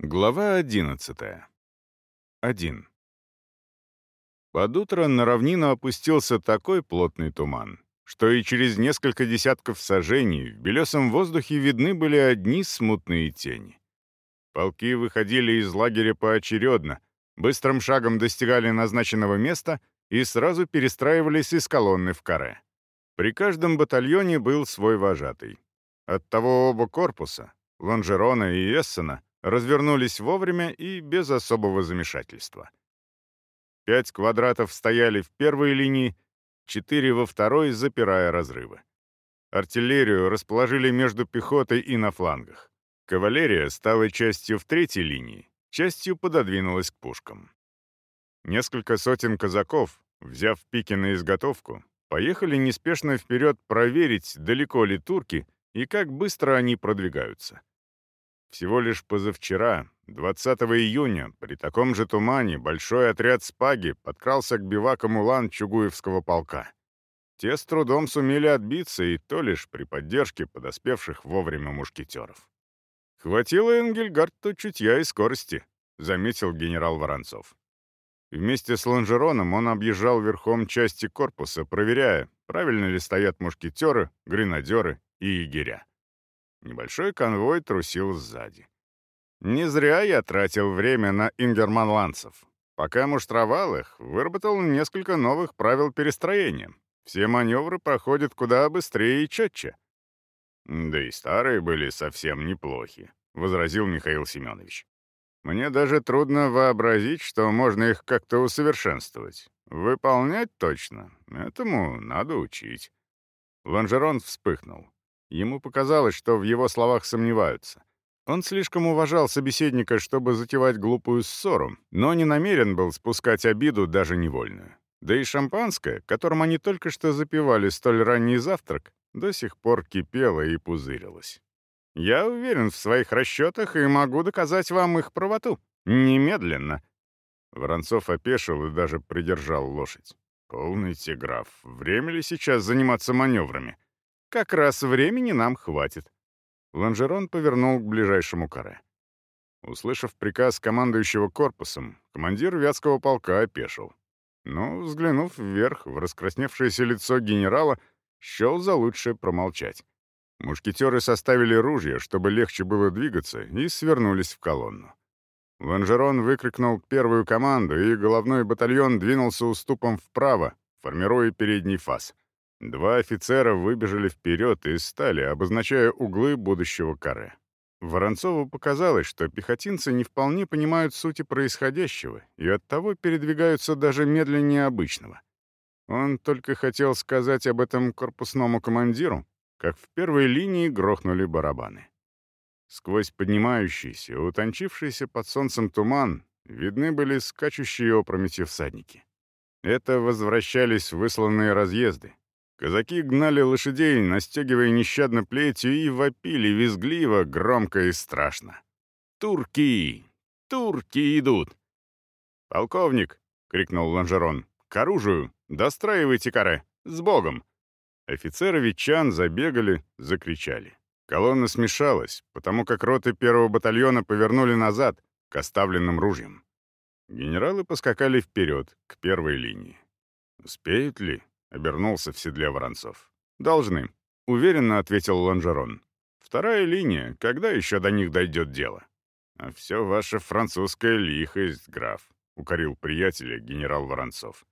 Глава 11. 1. Под утро на равнину опустился такой плотный туман, что и через несколько десятков сажений в белесом воздухе видны были одни смутные тени. Полки выходили из лагеря поочередно, быстрым шагом достигали назначенного места и сразу перестраивались из колонны в каре. При каждом батальоне был свой вожатый. Оттого оба корпуса, Лонжерона и Эссена, развернулись вовремя и без особого замешательства. Пять квадратов стояли в первой линии, четыре во второй, запирая разрывы. Артиллерию расположили между пехотой и на флангах. Кавалерия стала частью в третьей линии, частью пододвинулась к пушкам. Несколько сотен казаков, взяв пики на изготовку, поехали неспешно вперед проверить, далеко ли турки и как быстро они продвигаются. Всего лишь позавчера, 20 июня, при таком же тумане, большой отряд «Спаги» подкрался к бивакам улан Чугуевского полка. Те с трудом сумели отбиться, и то лишь при поддержке подоспевших вовремя мушкетеров. «Хватило Энгельгарту чутья и скорости», — заметил генерал Воронцов. Вместе с Лонжероном он объезжал верхом части корпуса, проверяя, правильно ли стоят мушкетеры, гренадеры и егеря. Небольшой конвой трусил сзади. Не зря я тратил время на ингерманландцев. Пока муштровал их, выработал несколько новых правил перестроения. Все маневры проходят куда быстрее и четче. «Да и старые были совсем неплохи», — возразил Михаил Семенович. «Мне даже трудно вообразить, что можно их как-то усовершенствовать. Выполнять точно. Этому надо учить». Лонжерон вспыхнул. Ему показалось, что в его словах сомневаются. Он слишком уважал собеседника, чтобы затевать глупую ссору, но не намерен был спускать обиду даже невольную. Да и шампанское, которым они только что запивали столь ранний завтрак, до сих пор кипело и пузырилось. «Я уверен в своих расчетах и могу доказать вам их правоту. Немедленно». Воронцов опешил и даже придержал лошадь. «Полный тиграф. Время ли сейчас заниматься маневрами?» Как раз времени нам хватит». Ланжерон повернул к ближайшему каре. Услышав приказ командующего корпусом, командир Вятского полка опешил. Но, взглянув вверх в раскрасневшееся лицо генерала, счел за лучшее промолчать. Мушкетеры составили ружья, чтобы легче было двигаться, и свернулись в колонну. Ланжерон выкрикнул первую команду, и головной батальон двинулся уступом вправо, формируя передний фас — Два офицера выбежали вперед и стали, обозначая углы будущего каре. Воронцову показалось, что пехотинцы не вполне понимают сути происходящего и оттого передвигаются даже медленнее обычного. Он только хотел сказать об этом корпусному командиру, как в первой линии грохнули барабаны. Сквозь поднимающийся, утончившийся под солнцем туман видны были скачущие опрометью всадники. Это возвращались высланные разъезды, Казаки гнали лошадей, настегивая нещадно плетью, и вопили визгливо, громко и страшно. «Турки! Турки идут!» «Полковник!» — крикнул Ланжерон. «К оружию! Достраивайте каре! С Богом!» Офицеры ветчан забегали, закричали. Колонна смешалась, потому как роты первого батальона повернули назад, к оставленным ружьям. Генералы поскакали вперед, к первой линии. Успеют ли? — обернулся в седле Воронцов. «Должны», — уверенно ответил Ланжерон. «Вторая линия. Когда еще до них дойдет дело?» «А все ваша французская лихость, граф», — укорил приятеля генерал Воронцов.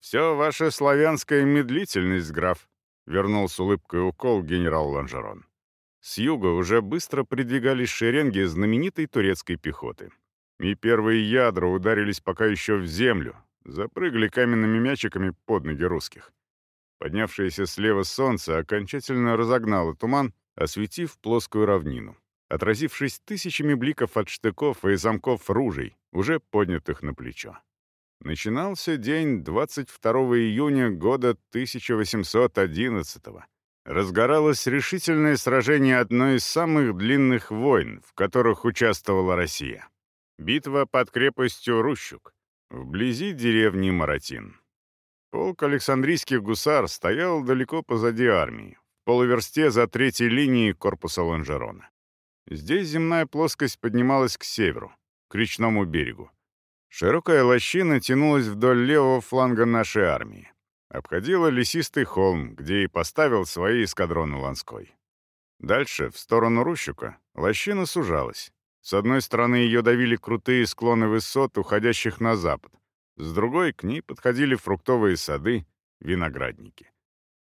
«Все ваша славянская медлительность, граф», — вернул с улыбкой укол генерал Ланжерон. С юга уже быстро придвигались шеренги знаменитой турецкой пехоты. И первые ядра ударились пока еще в землю, запрыгали каменными мячиками под ноги русских. Поднявшееся слева солнце окончательно разогнало туман, осветив плоскую равнину, отразившись тысячами бликов от штыков и замков ружей, уже поднятых на плечо. Начинался день 22 июня года 1811 -го. Разгоралось решительное сражение одной из самых длинных войн, в которых участвовала Россия. Битва под крепостью Рущук, вблизи деревни Маратин. Полк Александрийских гусар стоял далеко позади армии, в полуверсте за третьей линией корпуса Ланжерона. Здесь земная плоскость поднималась к северу, к речному берегу. Широкая лощина тянулась вдоль левого фланга нашей армии. Обходила лесистый холм, где и поставил свои эскадроны Ланской. Дальше, в сторону Рущука, лощина сужалась. С одной стороны ее давили крутые склоны высот, уходящих на запад. С другой к ней подходили фруктовые сады, виноградники.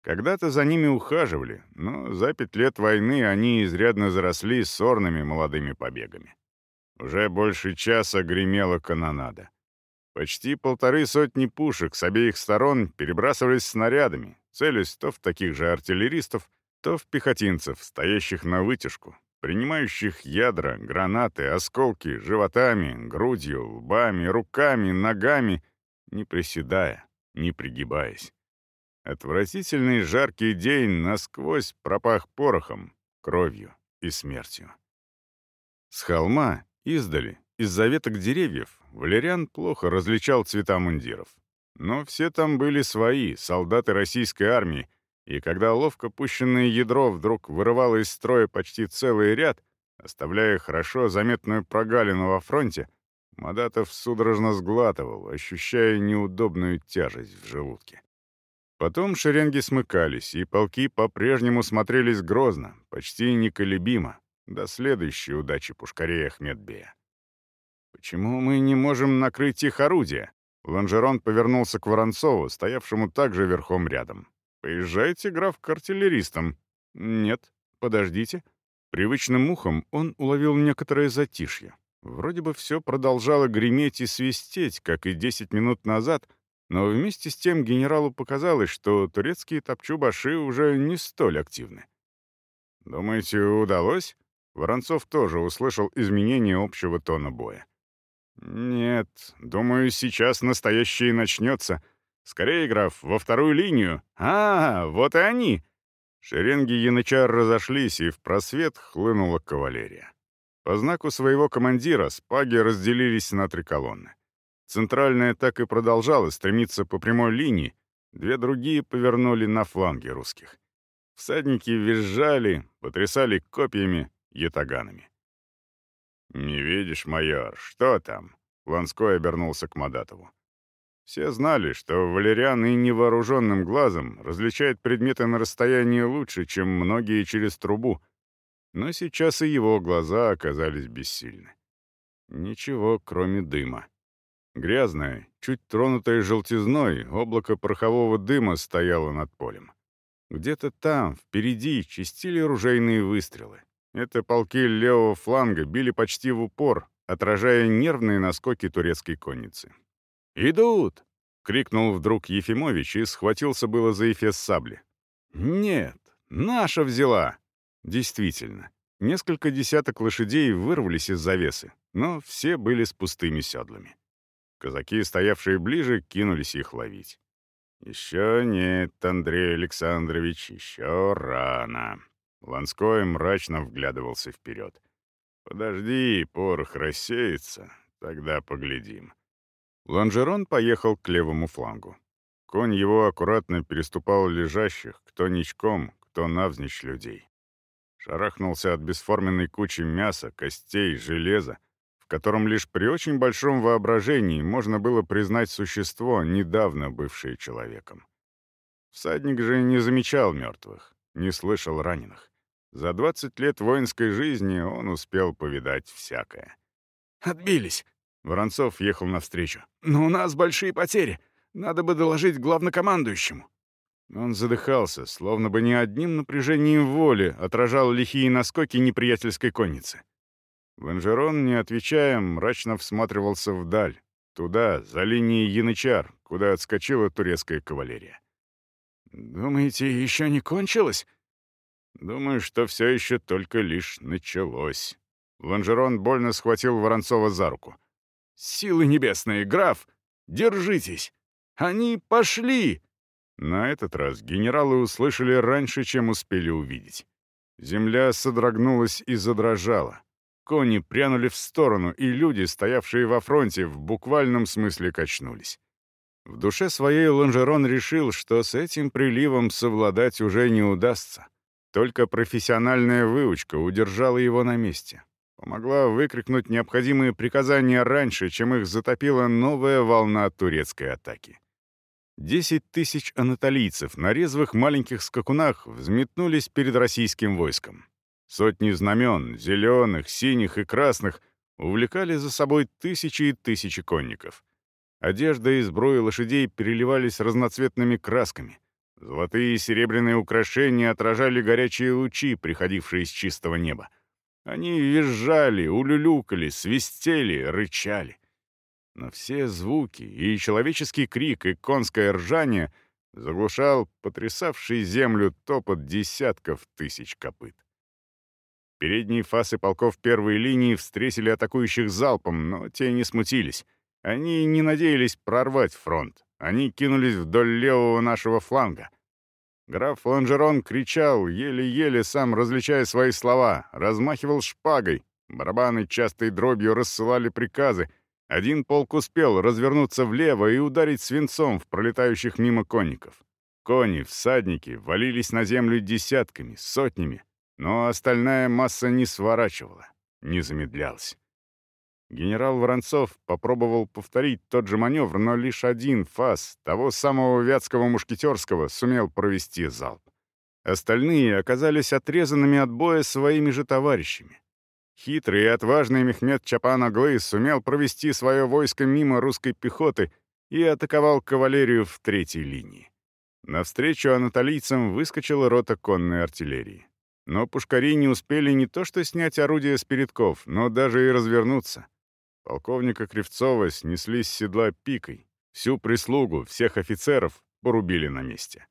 Когда-то за ними ухаживали, но за пять лет войны они изрядно заросли сорными молодыми побегами. Уже больше часа гремела канонада. Почти полторы сотни пушек с обеих сторон перебрасывались снарядами, целясь то в таких же артиллеристов, то в пехотинцев, стоящих на вытяжку, принимающих ядра, гранаты, осколки животами, грудью, лбами, руками, ногами, не приседая, не пригибаясь. Отвратительный жаркий день насквозь пропах порохом, кровью и смертью. С холма Издали, из-за веток деревьев, Валериан плохо различал цвета мундиров. Но все там были свои, солдаты российской армии, и когда ловко пущенное ядро вдруг вырывало из строя почти целый ряд, оставляя хорошо заметную прогалину во фронте, Мадатов судорожно сглатывал, ощущая неудобную тяжесть в желудке. Потом шеренги смыкались, и полки по-прежнему смотрелись грозно, почти неколебимо, до следующей удачи пушкарей Ахмедбея. «Почему мы не можем накрыть их орудия?» Ланжерон повернулся к Воронцову, стоявшему также верхом рядом. «Поезжайте, граф, к артиллеристам». «Нет, подождите». Привычным ухом он уловил некоторое затишье. Вроде бы все продолжало греметь и свистеть, как и десять минут назад, но вместе с тем генералу показалось, что турецкие топчу-баши уже не столь активны. «Думаете, удалось?» Воронцов тоже услышал изменение общего тона боя. «Нет, думаю, сейчас настоящее начнется. Скорее, граф, во вторую линию. А, вот и они!» Шеренги янычар разошлись, и в просвет хлынула кавалерия. По знаку своего командира спаги разделились на три колонны. Центральная так и продолжала стремиться по прямой линии, две другие повернули на фланги русских. Всадники визжали, потрясали копьями, ятаганами. «Не видишь, майор, что там?» Ланской обернулся к Мадатову. Все знали, что Валериан и невооруженным глазом различает предметы на расстоянии лучше, чем многие через трубу, но сейчас и его глаза оказались бессильны. Ничего, кроме дыма. Грязное, чуть тронутое желтизной, облако порохового дыма стояло над полем. Где-то там, впереди, чистили ружейные выстрелы. Это полки левого фланга били почти в упор, отражая нервные наскоки турецкой конницы. «Идут!» — крикнул вдруг Ефимович и схватился было за эфес сабли. «Нет, наша взяла!» Действительно, несколько десяток лошадей вырвались из завесы, но все были с пустыми седлами. Казаки, стоявшие ближе, кинулись их ловить. «Еще нет, Андрей Александрович, еще рано», Ланской мрачно вглядывался вперед. «Подожди, порох рассеется, тогда поглядим». Ланжерон поехал к левому флангу. Конь его аккуратно переступал лежащих, кто ничком, кто навзничь людей. Шарахнулся от бесформенной кучи мяса, костей, железа, в котором лишь при очень большом воображении можно было признать существо, недавно бывшее человеком. Всадник же не замечал мертвых, не слышал раненых. За 20 лет воинской жизни он успел повидать всякое. «Отбились!» — Воронцов ехал навстречу. «Но у нас большие потери. Надо бы доложить главнокомандующему». Он задыхался, словно бы не одним напряжением воли отражал лихие наскоки неприятельской конницы. Ланжерон, не отвечая, мрачно всматривался вдаль, туда, за линией янычар, куда отскочила турецкая кавалерия. «Думаете, еще не кончилось?» Думаю, что все еще только лишь началось. Ланжерон больно схватил Воронцова за руку. «Силы небесные, граф! Держитесь! Они пошли!» На этот раз генералы услышали раньше, чем успели увидеть. Земля содрогнулась и задрожала. Кони прянули в сторону, и люди, стоявшие во фронте, в буквальном смысле качнулись. В душе своей Ланжерон решил, что с этим приливом совладать уже не удастся. Только профессиональная выучка удержала его на месте. Помогла выкрикнуть необходимые приказания раньше, чем их затопила новая волна турецкой атаки. Десять тысяч анатолийцев на резвых маленьких скакунах взметнулись перед российским войском. Сотни знамен, зеленых, синих и красных, увлекали за собой тысячи и тысячи конников. Одежда и сбруи лошадей переливались разноцветными красками. Золотые и серебряные украшения отражали горячие лучи, приходившие из чистого неба. Они визжали, улюлюкали, свистели, рычали. Но все звуки, и человеческий крик, и конское ржание заглушал потрясавший землю топот десятков тысяч копыт. Передние фасы полков первой линии встретили атакующих залпом, но те не смутились. Они не надеялись прорвать фронт. Они кинулись вдоль левого нашего фланга. Граф Ланжерон кричал, еле-еле сам различая свои слова, размахивал шпагой. Барабаны частой дробью рассылали приказы. Один полк успел развернуться влево и ударить свинцом в пролетающих мимо конников. Кони, всадники валились на землю десятками, сотнями, но остальная масса не сворачивала, не замедлялась. Генерал Воронцов попробовал повторить тот же маневр, но лишь один фас того самого вятского мушкетерского сумел провести залп. Остальные оказались отрезанными от боя своими же товарищами. Хитрый и отважный Мехмед Чапан Аглы сумел провести свое войско мимо русской пехоты и атаковал кавалерию в третьей линии. Навстречу анатолийцам выскочила рота конной артиллерии. Но пушкари не успели не то что снять орудия с передков, но даже и развернуться. Полковника Кривцова снесли с седла пикой. Всю прислугу, всех офицеров порубили на месте.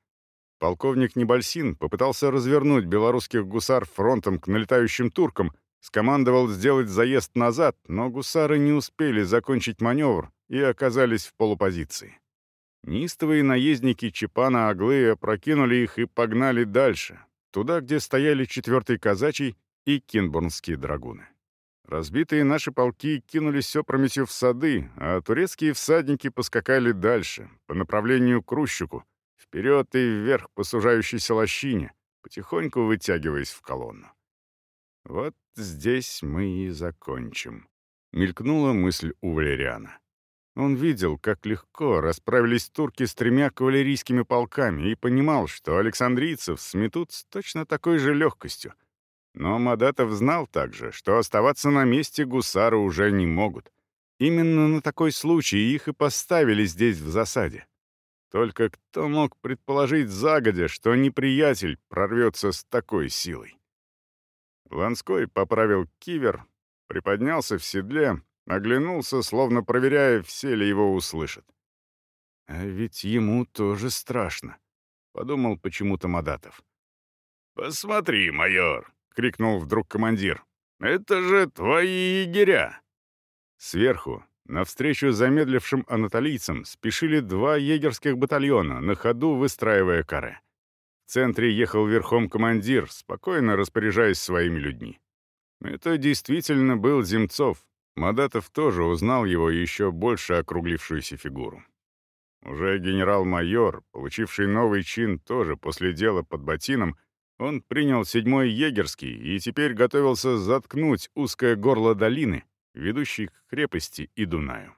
Полковник Небольсин попытался развернуть белорусских гусар фронтом к налетающим туркам, скомандовал сделать заезд назад, но гусары не успели закончить маневр и оказались в полупозиции. Нистовые наездники Чепана Аглы опрокинули их и погнали дальше, туда, где стояли 4-й казачий и кинбурнские драгуны. Разбитые наши полки кинулись опрометью в сады, а турецкие всадники поскакали дальше, по направлению к Рущуку, вперед и вверх по сужающейся лощине, потихоньку вытягиваясь в колонну. «Вот здесь мы и закончим», — мелькнула мысль у Валериана. Он видел, как легко расправились турки с тремя кавалерийскими полками и понимал, что александрийцев сметут с точно такой же легкостью — но Мадатов знал также, что оставаться на месте гусары уже не могут. Именно на такой случай их и поставили здесь в засаде. Только кто мог предположить загодя, что неприятель прорвется с такой силой? Ланской поправил кивер, приподнялся в седле, оглянулся, словно проверяя, все ли его услышат. «А ведь ему тоже страшно», — подумал почему-то Мадатов. «Посмотри, майор», — крикнул вдруг командир. «Это же твои егеря!» Сверху, навстречу замедлившим анатолийцам, спешили два егерских батальона, на ходу выстраивая каре. В центре ехал верхом командир, спокойно распоряжаясь своими людьми. Это действительно был Земцов. Мадатов тоже узнал его еще больше округлившуюся фигуру. Уже генерал-майор, получивший новый чин тоже после дела под Батином, он принял седьмой егерский и теперь готовился заткнуть узкое горло долины, ведущей к крепости и Дунаю.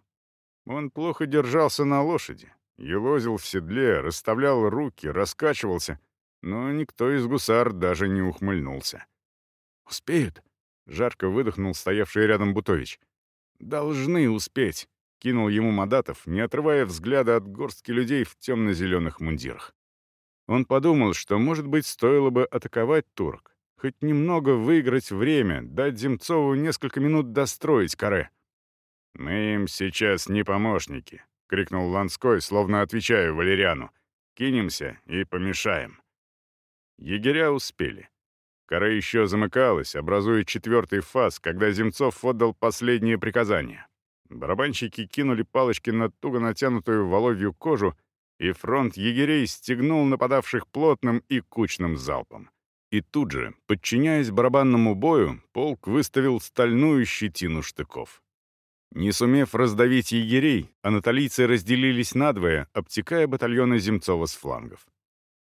Он плохо держался на лошади, елозил в седле, расставлял руки, раскачивался, но никто из гусар даже не ухмыльнулся. «Успеют?» — жарко выдохнул стоявший рядом Бутович. «Должны успеть», — кинул ему Мадатов, не отрывая взгляда от горстки людей в темно-зеленых мундирах. Он подумал, что, может быть, стоило бы атаковать турок, хоть немного выиграть время, дать Земцову несколько минут достроить каре. «Мы им сейчас не помощники», — крикнул Ланской, словно отвечая Валериану. «Кинемся и помешаем». Егеря успели. Каре еще замыкалась, образуя четвертый фаз, когда Земцов отдал последнее приказание. Барабанщики кинули палочки на туго натянутую воловью кожу и фронт егерей стегнул нападавших плотным и кучным залпом. И тут же, подчиняясь барабанному бою, полк выставил стальную щетину штыков. Не сумев раздавить егерей, анатолийцы разделились надвое, обтекая батальоны Земцова с флангов.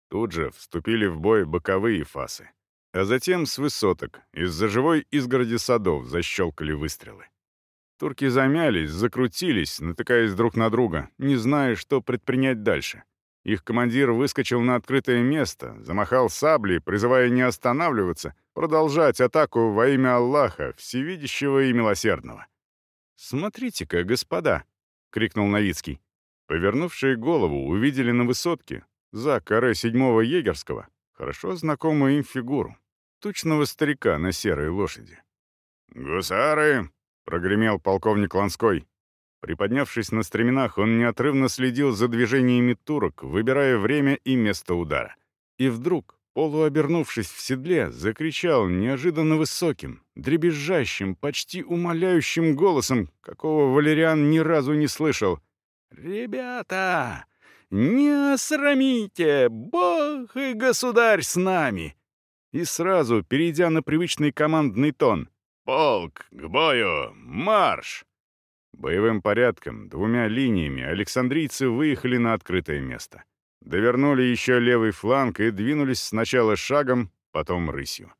Тут же вступили в бой боковые фасы. а затем с высоток, из-за живой изгороди садов защелкали выстрелы. Турки замялись, закрутились, натыкаясь друг на друга, не зная, что предпринять дальше. Их командир выскочил на открытое место, замахал саблей, призывая не останавливаться, продолжать атаку во имя Аллаха, всевидящего и милосердного. «Смотрите-ка, господа!» — крикнул Новицкий. Повернувшие голову увидели на высотке, за коры седьмого егерского, хорошо знакомую им фигуру, тучного старика на серой лошади. «Гусары!» — прогремел полковник Ланской. Приподнявшись на стременах, он неотрывно следил за движениями турок, выбирая время и место удара. И вдруг, полуобернувшись в седле, закричал неожиданно высоким, дребезжащим, почти умоляющим голосом, какого Валериан ни разу не слышал. «Ребята, не осрамите! Бог и государь с нами!» И сразу, перейдя на привычный командный тон, «Полк, к бою! Марш!» Боевым порядком, двумя линиями, александрийцы выехали на открытое место. Довернули еще левый фланг и двинулись сначала шагом, потом рысью.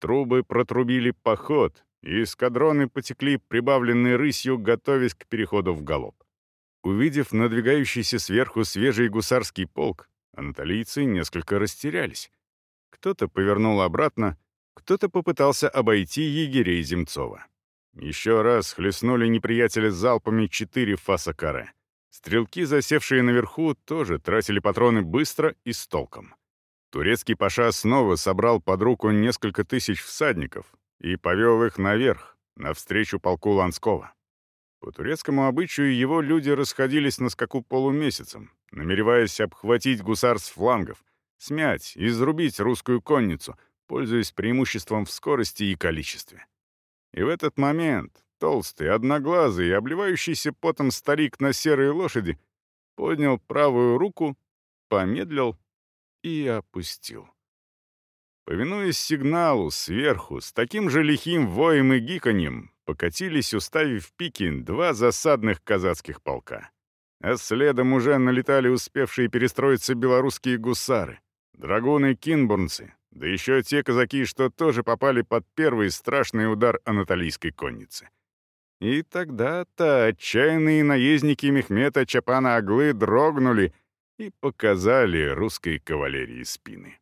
Трубы протрубили поход, и эскадроны потекли, прибавленные рысью, готовясь к переходу в галоп. Увидев надвигающийся сверху свежий гусарский полк, анатолийцы несколько растерялись. Кто-то повернул обратно, кто-то попытался обойти егерей Земцова. Еще раз хлестнули неприятеля залпами четыре фаса каре. Стрелки, засевшие наверху, тоже тратили патроны быстро и с толком. Турецкий паша снова собрал под руку несколько тысяч всадников и повел их наверх, навстречу полку Ланского. По турецкому обычаю его люди расходились на скаку полумесяцем, намереваясь обхватить гусар с флангов, смять и изрубить русскую конницу, пользуясь преимуществом в скорости и количестве. И в этот момент толстый, одноглазый, обливающийся потом старик на серой лошади поднял правую руку, помедлил и опустил. Повинуясь сигналу сверху, с таким же лихим воем и гиканьем, покатились, уставив пики, два засадных казацких полка. А следом уже налетали успевшие перестроиться белорусские гусары, драгуны-кинбурнцы, да еще те казаки, что тоже попали под первый страшный удар анатолийской конницы. И тогда-то отчаянные наездники Мехмета Чапана Аглы дрогнули и показали русской кавалерии спины.